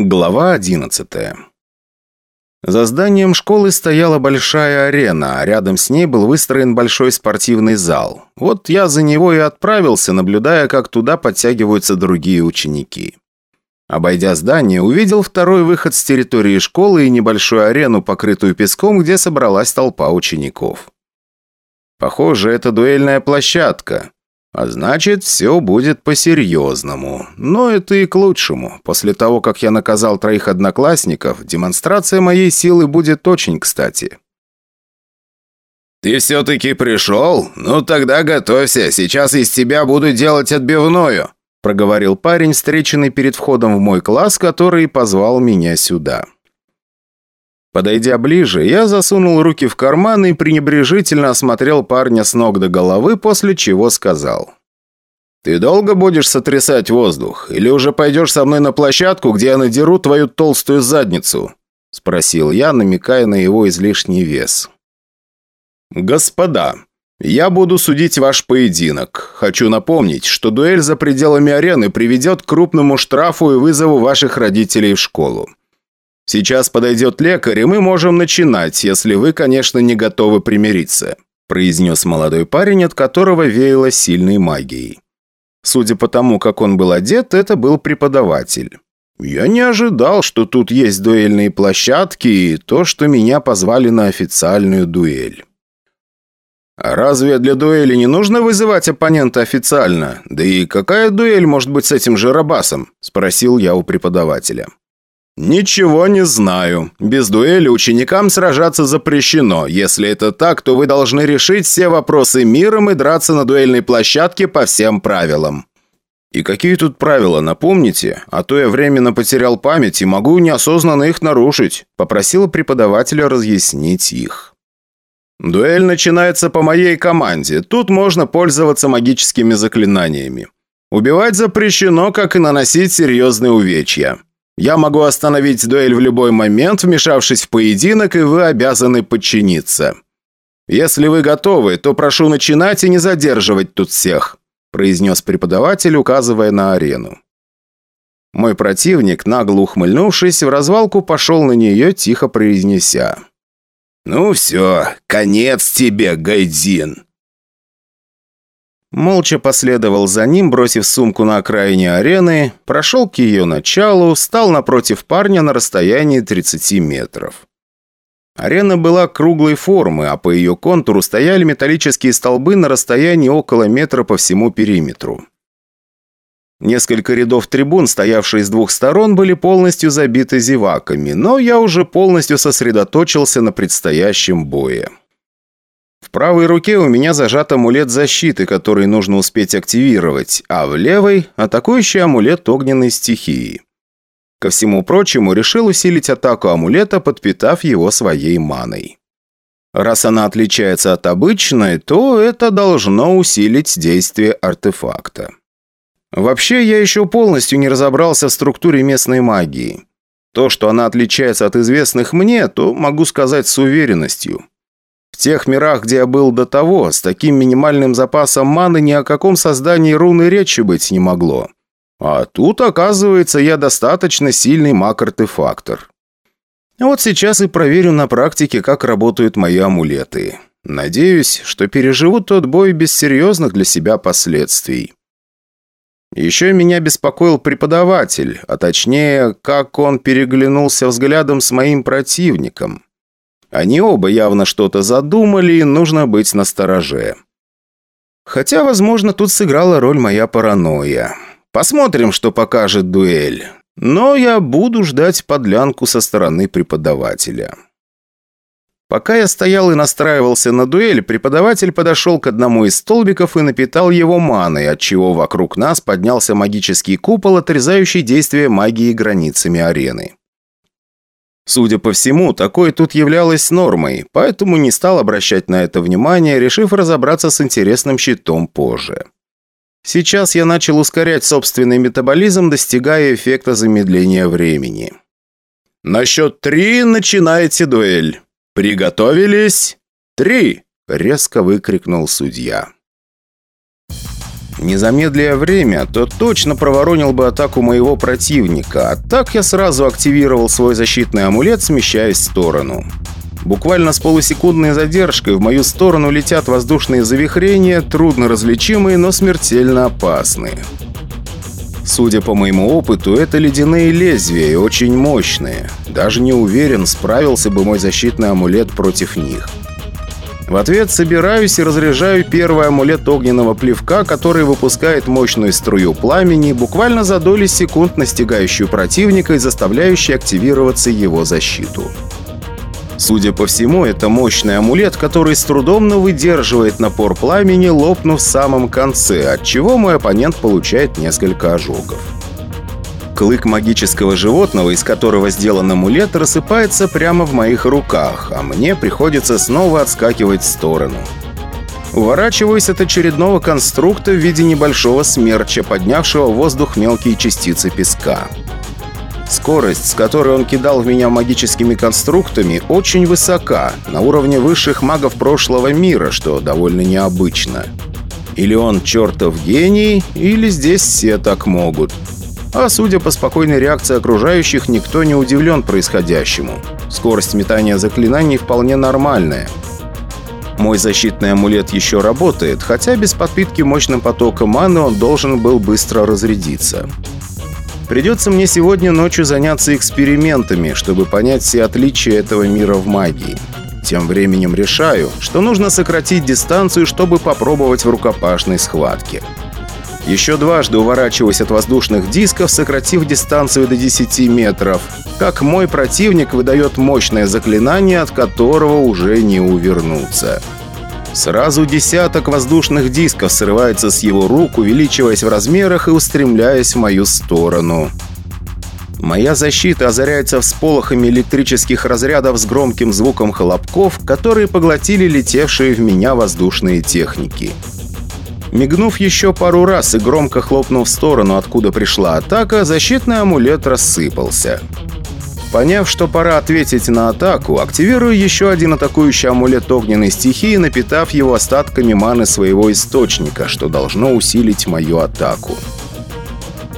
Глава 11 За зданием школы стояла большая арена, а рядом с ней был выстроен большой спортивный зал. Вот я за него и отправился, наблюдая, как туда подтягиваются другие ученики. Обойдя здание, увидел второй выход с территории школы и небольшую арену, покрытую песком, где собралась толпа учеников. Похоже, это дуэльная площадка. А значит, все будет по-серьезному. Но это и к лучшему. После того, как я наказал троих одноклассников, демонстрация моей силы будет очень кстати. «Ты все-таки пришел? Ну тогда готовься, сейчас из тебя буду делать отбивную», проговорил парень, встреченный перед входом в мой класс, который позвал меня сюда. Подойдя ближе, я засунул руки в карманы и пренебрежительно осмотрел парня с ног до головы, после чего сказал. «Ты долго будешь сотрясать воздух? Или уже пойдешь со мной на площадку, где я надеру твою толстую задницу?» Спросил я, намекая на его излишний вес. «Господа, я буду судить ваш поединок. Хочу напомнить, что дуэль за пределами арены приведет к крупному штрафу и вызову ваших родителей в школу. Сейчас подойдет лекарь, и мы можем начинать, если вы, конечно, не готовы примириться», произнес молодой парень, от которого веяло сильной магией. Судя по тому, как он был одет, это был преподаватель. Я не ожидал, что тут есть дуэльные площадки и то, что меня позвали на официальную дуэль. А разве для дуэли не нужно вызывать оппонента официально? Да и какая дуэль может быть с этим же Рабасом? Спросил я у преподавателя. «Ничего не знаю. Без дуэли ученикам сражаться запрещено. Если это так, то вы должны решить все вопросы миром и драться на дуэльной площадке по всем правилам». «И какие тут правила, напомните? А то я временно потерял память и могу неосознанно их нарушить», попросила преподавателя разъяснить их. «Дуэль начинается по моей команде. Тут можно пользоваться магическими заклинаниями. Убивать запрещено, как и наносить серьезные увечья. Я могу остановить дуэль в любой момент, вмешавшись в поединок, и вы обязаны подчиниться. Если вы готовы, то прошу начинать и не задерживать тут всех», произнес преподаватель, указывая на арену. Мой противник, нагло ухмыльнувшись, в развалку пошел на нее, тихо произнеся. «Ну все, конец тебе, Гайдзин!» Молча последовал за ним, бросив сумку на окраине арены, прошел к ее началу, стал напротив парня на расстоянии 30 метров. Арена была круглой формы, а по ее контуру стояли металлические столбы на расстоянии около метра по всему периметру. Несколько рядов трибун, стоявшие с двух сторон, были полностью забиты зеваками, но я уже полностью сосредоточился на предстоящем бое. Правой руке у меня зажат амулет защиты, который нужно успеть активировать, а в левой – атакующий амулет огненной стихии. Ко всему прочему, решил усилить атаку амулета, подпитав его своей маной. Раз она отличается от обычной, то это должно усилить действие артефакта. Вообще, я еще полностью не разобрался в структуре местной магии. То, что она отличается от известных мне, то могу сказать с уверенностью – в тех мирах, где я был до того, с таким минимальным запасом маны ни о каком создании руны речи быть не могло. А тут, оказывается, я достаточно сильный маг-артефактор. Вот сейчас и проверю на практике, как работают мои амулеты. Надеюсь, что переживу тот бой без серьезных для себя последствий. Еще меня беспокоил преподаватель, а точнее, как он переглянулся взглядом с моим противником. Они оба явно что-то задумали, и нужно быть настороже. Хотя, возможно, тут сыграла роль моя паранойя. Посмотрим, что покажет дуэль. Но я буду ждать подлянку со стороны преподавателя. Пока я стоял и настраивался на дуэль, преподаватель подошел к одному из столбиков и напитал его маной, отчего вокруг нас поднялся магический купол, отрезающий действие магии границами арены. Судя по всему, такое тут являлось нормой, поэтому не стал обращать на это внимание, решив разобраться с интересным щитом позже. Сейчас я начал ускорять собственный метаболизм, достигая эффекта замедления времени. «На счет три начинайте дуэль. Приготовились? Три!» – резко выкрикнул судья. Не замедляя время, то точно проворонил бы атаку моего противника, а так я сразу активировал свой защитный амулет, смещаясь в сторону. Буквально с полусекундной задержкой в мою сторону летят воздушные завихрения, трудно различимые, но смертельно опасные. Судя по моему опыту, это ледяные лезвия и очень мощные. Даже не уверен, справился бы мой защитный амулет против них. В ответ собираюсь и разряжаю первый амулет огненного плевка, который выпускает мощную струю пламени, буквально за доли секунд настигающую противника и заставляющую активироваться его защиту. Судя по всему, это мощный амулет, который с трудом, но выдерживает напор пламени, лопнув в самом конце, от чего мой оппонент получает несколько ожогов. Клык магического животного, из которого сделан амулет, рассыпается прямо в моих руках, а мне приходится снова отскакивать в сторону. Уворачиваюсь от очередного конструкта в виде небольшого смерча, поднявшего в воздух мелкие частицы песка. Скорость, с которой он кидал в меня магическими конструктами, очень высока, на уровне высших магов прошлого мира, что довольно необычно. Или он чертов гений, или здесь все так могут. А судя по спокойной реакции окружающих, никто не удивлен происходящему. Скорость метания заклинаний вполне нормальная. Мой защитный амулет еще работает, хотя без подпитки мощным потоком маны он должен был быстро разрядиться. Придется мне сегодня ночью заняться экспериментами, чтобы понять все отличия этого мира в магии. Тем временем решаю, что нужно сократить дистанцию, чтобы попробовать в рукопашной схватке. Еще дважды уворачиваясь от воздушных дисков, сократив дистанцию до 10 метров, как мой противник выдает мощное заклинание, от которого уже не увернуться. Сразу десяток воздушных дисков срывается с его рук, увеличиваясь в размерах и устремляясь в мою сторону. Моя защита озаряется всполохами электрических разрядов с громким звуком хлопков, которые поглотили летевшие в меня воздушные техники. Мигнув еще пару раз и громко хлопнув в сторону, откуда пришла атака, защитный амулет рассыпался. Поняв, что пора ответить на атаку, активирую еще один атакующий амулет огненной стихии, напитав его остатками маны своего источника, что должно усилить мою атаку.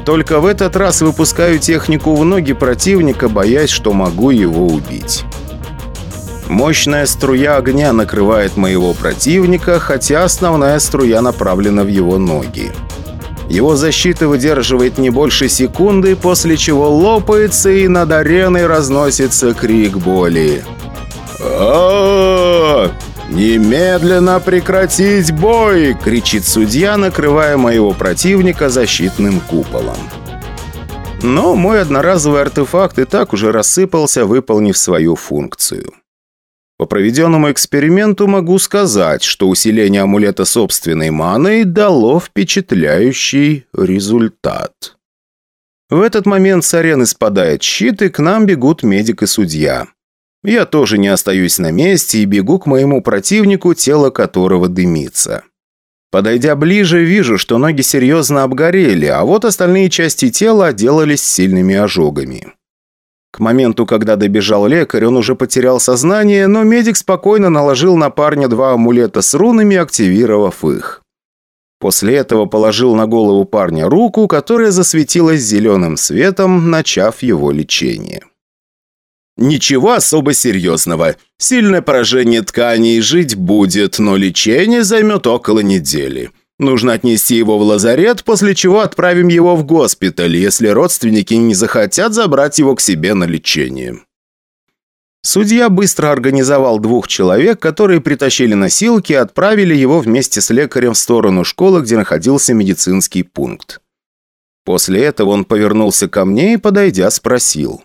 Только в этот раз выпускаю технику в ноги противника, боясь, что могу его убить. Мощная струя огня накрывает моего противника, хотя основная струя направлена в его ноги. Его защита выдерживает не больше секунды, после чего лопается и над ареной разносится крик боли. Немедленно прекратить бой!» — кричит судья, накрывая моего противника защитным куполом. Но мой одноразовый артефакт и так уже рассыпался, выполнив свою функцию. По проведенному эксперименту могу сказать, что усиление амулета собственной маной дало впечатляющий результат. В этот момент с арены спадает щит, и к нам бегут медик и судья. Я тоже не остаюсь на месте и бегу к моему противнику, тело которого дымится. Подойдя ближе, вижу, что ноги серьезно обгорели, а вот остальные части тела отделались сильными ожогами. К моменту, когда добежал лекарь, он уже потерял сознание, но медик спокойно наложил на парня два амулета с рунами, активировав их. После этого положил на голову парня руку, которая засветилась зеленым светом, начав его лечение. Ничего особо серьезного. Сильное поражение тканей жить будет, но лечение займет около недели. Нужно отнести его в лазарет, после чего отправим его в госпиталь, если родственники не захотят забрать его к себе на лечение. Судья быстро организовал двух человек, которые притащили носилки и отправили его вместе с лекарем в сторону школы, где находился медицинский пункт. После этого он повернулся ко мне и, подойдя, спросил.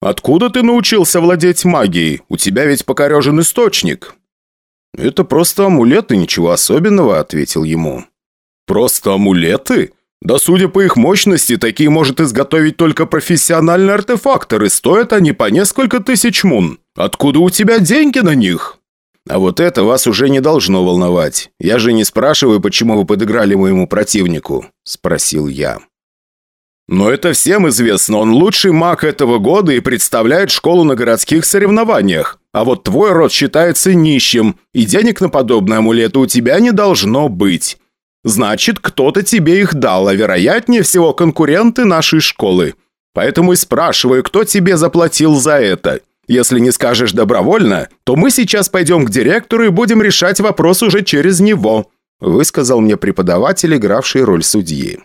«Откуда ты научился владеть магией? У тебя ведь покорежен источник». «Это просто амулеты, ничего особенного», — ответил ему. «Просто амулеты? Да судя по их мощности, такие может изготовить только профессиональный артефактор, и стоят они по несколько тысяч мун. Откуда у тебя деньги на них?» «А вот это вас уже не должно волновать. Я же не спрашиваю, почему вы подыграли моему противнику», — спросил я. «Но это всем известно, он лучший маг этого года и представляет школу на городских соревнованиях. А вот твой род считается нищим, и денег на подобные амулеты у тебя не должно быть. Значит, кто-то тебе их дал, а вероятнее всего конкуренты нашей школы. Поэтому и спрашиваю, кто тебе заплатил за это. Если не скажешь добровольно, то мы сейчас пойдем к директору и будем решать вопрос уже через него», высказал мне преподаватель, игравший роль судьи.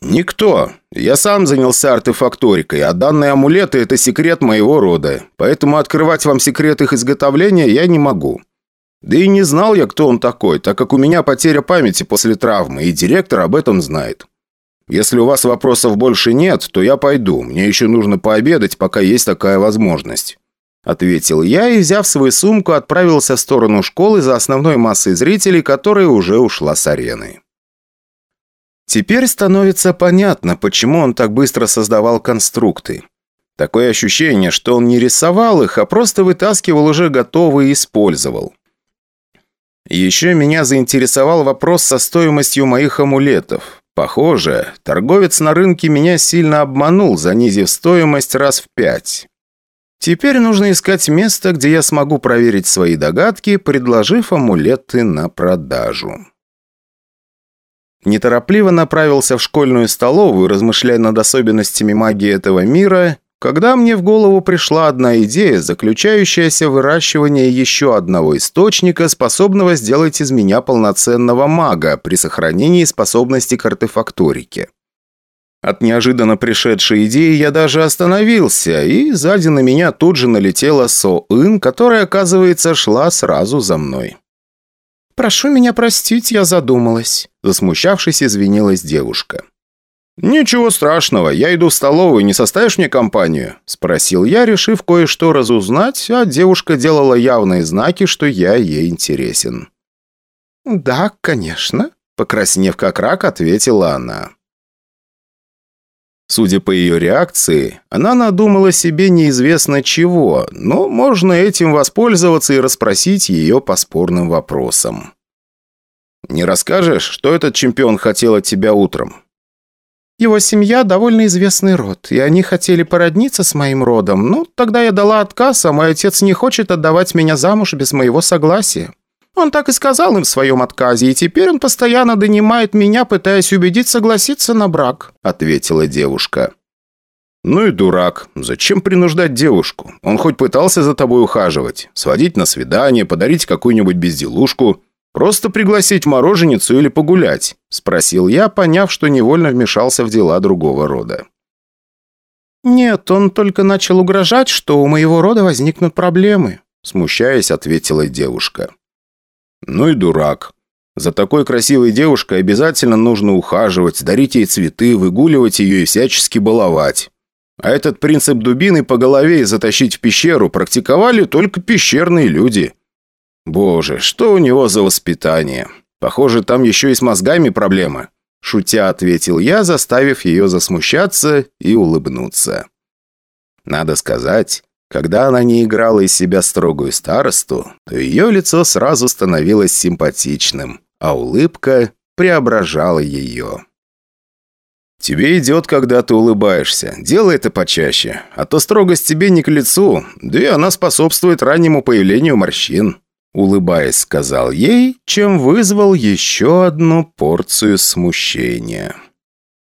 «Никто. Я сам занялся артефакторикой, а данные амулеты – это секрет моего рода, поэтому открывать вам секрет их изготовления я не могу. Да и не знал я, кто он такой, так как у меня потеря памяти после травмы, и директор об этом знает. Если у вас вопросов больше нет, то я пойду. Мне еще нужно пообедать, пока есть такая возможность». Ответил я и, взяв свою сумку, отправился в сторону школы за основной массой зрителей, которая уже ушла с арены. Теперь становится понятно, почему он так быстро создавал конструкты. Такое ощущение, что он не рисовал их, а просто вытаскивал уже готовые и использовал. Еще меня заинтересовал вопрос со стоимостью моих амулетов. Похоже, торговец на рынке меня сильно обманул, занизив стоимость раз в пять. Теперь нужно искать место, где я смогу проверить свои догадки, предложив амулеты на продажу. Неторопливо направился в школьную столовую, размышляя над особенностями магии этого мира, когда мне в голову пришла одна идея, заключающаяся в выращивании еще одного источника, способного сделать из меня полноценного мага при сохранении способности к артефакторике. От неожиданно пришедшей идеи я даже остановился, и сзади на меня тут же налетела Со-Ин, которая, оказывается, шла сразу за мной. «Прошу меня простить, я задумалась», – засмущавшись, извинилась девушка. «Ничего страшного, я иду в столовую, не составишь мне компанию?» – спросил я, решив кое-что разузнать, а девушка делала явные знаки, что я ей интересен. «Да, конечно», – покраснев как рак, ответила она. Судя по ее реакции, она надумала себе неизвестно чего, но можно этим воспользоваться и расспросить ее по спорным вопросам. «Не расскажешь, что этот чемпион хотел от тебя утром?» «Его семья – довольно известный род, и они хотели породниться с моим родом. Ну, тогда я дала отказ, а мой отец не хочет отдавать меня замуж без моего согласия. Он так и сказал им в своем отказе, и теперь он постоянно донимает меня, пытаясь убедить согласиться на брак», – ответила девушка. «Ну и дурак. Зачем принуждать девушку? Он хоть пытался за тобой ухаживать, сводить на свидание, подарить какую-нибудь безделушку, просто пригласить мороженицу или погулять?» – спросил я, поняв, что невольно вмешался в дела другого рода. «Нет, он только начал угрожать, что у моего рода возникнут проблемы», – смущаясь, ответила девушка. Ну и дурак. За такой красивой девушкой обязательно нужно ухаживать, дарить ей цветы, выгуливать ее и всячески баловать. А этот принцип дубины по голове и затащить в пещеру практиковали только пещерные люди. Боже, что у него за воспитание? Похоже, там еще и с мозгами проблемы. Шутя ответил я, заставив ее засмущаться и улыбнуться. Надо сказать, когда она не играла из себя строгую старосту, то ее лицо сразу становилось симпатичным, а улыбка преображала ее. «Тебе идет, когда ты улыбаешься. Делай это почаще, а то строгость тебе не к лицу, да и она способствует раннему появлению морщин», улыбаясь, сказал ей, чем вызвал еще одну порцию смущения.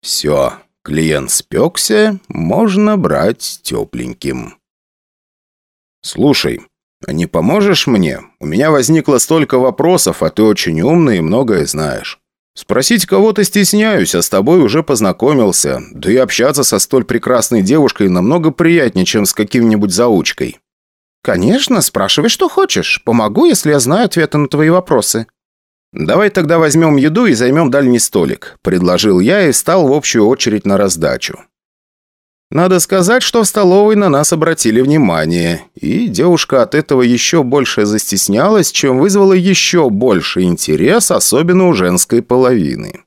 «Все, клиент спекся, можно брать тепленьким». «Слушай, а не поможешь мне? У меня возникло столько вопросов, а ты очень умный и многое знаешь. Спросить кого-то стесняюсь, а с тобой уже познакомился. Да и общаться со столь прекрасной девушкой намного приятнее, чем с каким-нибудь заучкой». «Конечно, спрашивай, что хочешь. Помогу, если я знаю ответы на твои вопросы». «Давай тогда возьмем еду и займем дальний столик», – предложил я и стал в общую очередь на раздачу. Надо сказать, что в столовой на нас обратили внимание, и девушка от этого еще больше застеснялась, чем вызвала еще больше интерес, особенно у женской половины.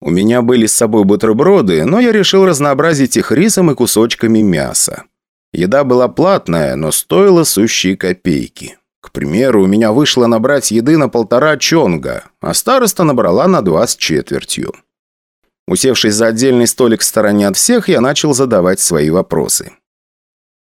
У меня были с собой бутерброды, но я решил разнообразить их рисом и кусочками мяса. Еда была платная, но стоила сущие копейки. К примеру, у меня вышло набрать еды на полтора чонга, а староста набрала на два с четвертью. Усевшись за отдельный столик в стороне от всех, я начал задавать свои вопросы.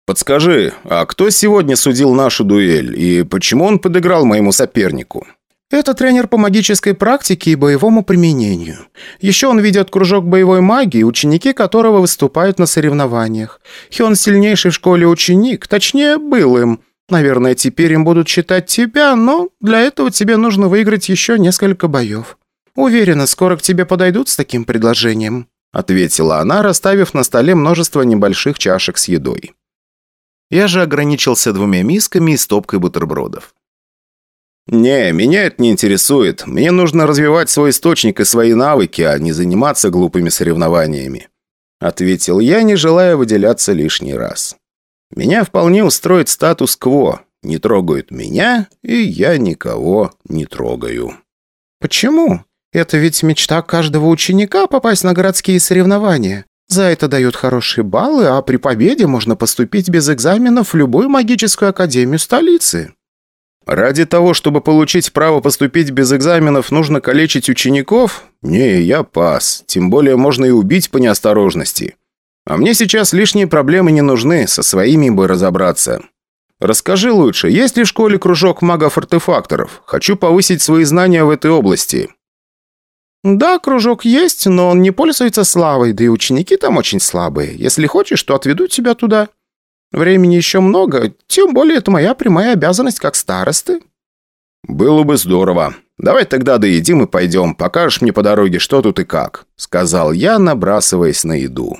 «Подскажи, а кто сегодня судил нашу дуэль, и почему он подыграл моему сопернику?» Это тренер по магической практике и боевому применению. Еще он ведет кружок боевой магии, ученики которого выступают на соревнованиях. Он сильнейший в школе ученик, точнее, был им. Наверное, теперь им будут считать тебя, но для этого тебе нужно выиграть еще несколько боев. Уверена, скоро к тебе подойдут с таким предложением», ответила она, расставив на столе множество небольших чашек с едой. Я же ограничился двумя мисками и стопкой бутербродов. «Не, меня это не интересует. Мне нужно развивать свой источник и свои навыки, а не заниматься глупыми соревнованиями», ответил я, не желая выделяться лишний раз. «Меня вполне устроит статус-кво. Не трогают меня, и я никого не трогаю». «Почему? Это ведь мечта каждого ученика попасть на городские соревнования. За это дают хорошие баллы, а при победе можно поступить без экзаменов в любую магическую академию столицы». Ради того, чтобы получить право поступить без экзаменов, нужно калечить учеников? Не, я пас. Тем более можно и убить по неосторожности. А мне сейчас лишние проблемы не нужны, со своими бы разобраться. Расскажи лучше, есть ли в школе кружок магов-артефакторов? Хочу повысить свои знания в этой области. «Да, кружок есть, но он не пользуется славой, да и ученики там очень слабые. Если хочешь, то отведу тебя туда». Времени еще много, тем более это моя прямая обязанность как старосты». «Было бы здорово. Давай тогда доедим и пойдем. Покажешь мне по дороге, что тут и как», — сказал я, набрасываясь на еду.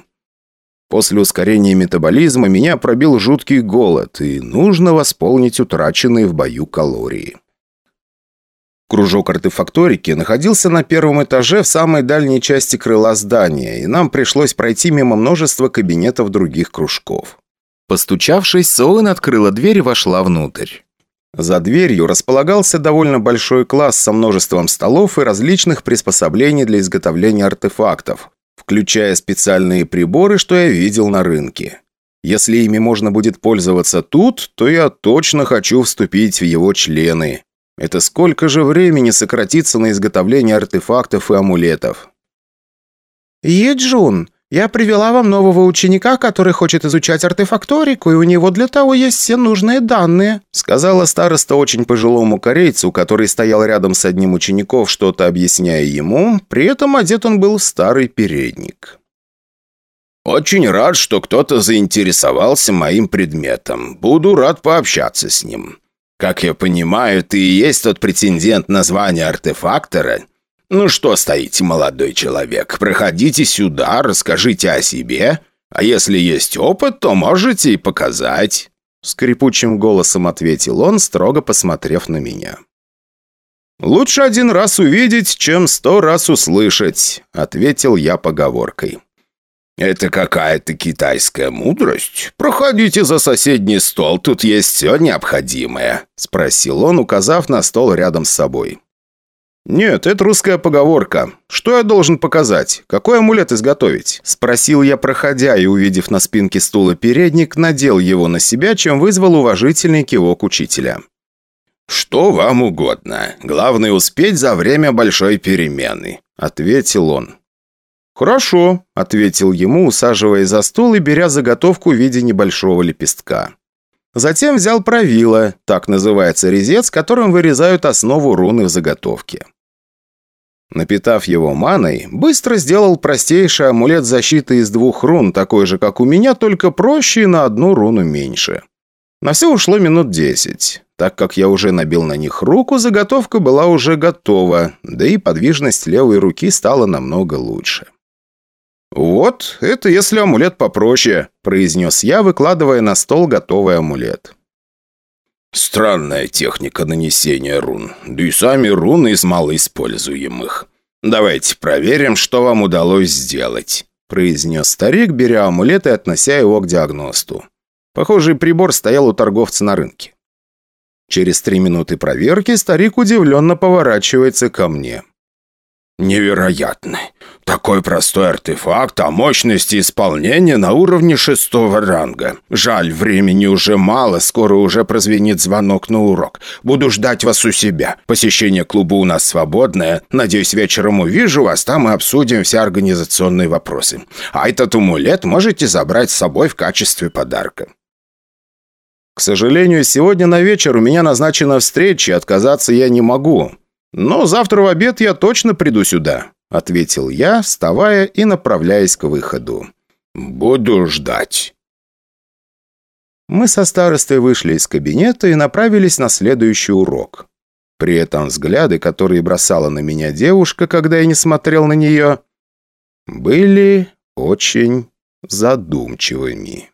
После ускорения метаболизма меня пробил жуткий голод, и нужно восполнить утраченные в бою калории. Кружок артефакторики находился на первом этаже в самой дальней части крыла здания, и нам пришлось пройти мимо множества кабинетов других кружков. Постучавшись, Соэн открыла дверь и вошла внутрь. За дверью располагался довольно большой класс со множеством столов и различных приспособлений для изготовления артефактов, включая специальные приборы, что я видел на рынке. Если ими можно будет пользоваться тут, то я точно хочу вступить в его члены. Это сколько же времени сократится на изготовление артефактов и амулетов? «Еджун, «Я привела вам нового ученика, который хочет изучать артефакторику, и у него для того есть все нужные данные», сказала староста очень пожилому корейцу, который стоял рядом с одним учеников, что-то объясняя ему, при этом одет он был в старый передник. «Очень рад, что кто-то заинтересовался моим предметом. Буду рад пообщаться с ним. Как я понимаю, ты и есть тот претендент на звание артефактора, «Ну что стоите, молодой человек? Проходите сюда, расскажите о себе. А если есть опыт, то можете и показать». Скрипучим голосом ответил он, строго посмотрев на меня. «Лучше один раз увидеть, чем сто раз услышать», — ответил я поговоркой. «Это какая-то китайская мудрость? Проходите за соседний стол, тут есть все необходимое», — спросил он, указав на стол рядом с собой. «Нет, это русская поговорка. Что я должен показать? Какой амулет изготовить?» Спросил я, проходя, и, увидев на спинке стула передник, надел его на себя, чем вызвал уважительный кивок учителя. «Что вам угодно. Главное успеть за время большой перемены», — ответил он. «Хорошо», — ответил ему, усаживая за стол и беря заготовку в виде небольшого лепестка. Затем взял правило, так называется резец, которым вырезают основу руны в заготовке. Напитав его маной, быстро сделал простейший амулет защиты из двух рун, такой же, как у меня, только проще и на одну руну меньше. На все ушло минут десять. Так как я уже набил на них руку, заготовка была уже готова, да и подвижность левой руки стала намного лучше. «Вот, это если амулет попроще», – произнес я, выкладывая на стол готовый амулет. «Странная техника нанесения рун, да и сами руны из малоиспользуемых. Давайте проверим, что вам удалось сделать», – произнес старик, беря амулет и относя его к диагносту. Похожий прибор стоял у торговца на рынке. Через три минуты проверки старик удивленно поворачивается ко мне. «Невероятно! Такой простой артефакт, а мощности исполнения на уровне шестого ранга. Жаль, времени уже мало, скоро уже прозвенит звонок на урок. Буду ждать вас у себя. Посещение клуба у нас свободное. Надеюсь, вечером увижу вас, там и обсудим все организационные вопросы. А этот амулет можете забрать с собой в качестве подарка». К сожалению, сегодня на вечер у меня назначена встреча, отказаться я не могу. Но завтра в обед я точно приду сюда», — ответил я, вставая и направляясь к выходу. «Буду ждать». Мы со старостой вышли из кабинета и направились на следующий урок. При этом взгляды, которые бросала на меня девушка, когда я не смотрел на нее, были очень задумчивыми.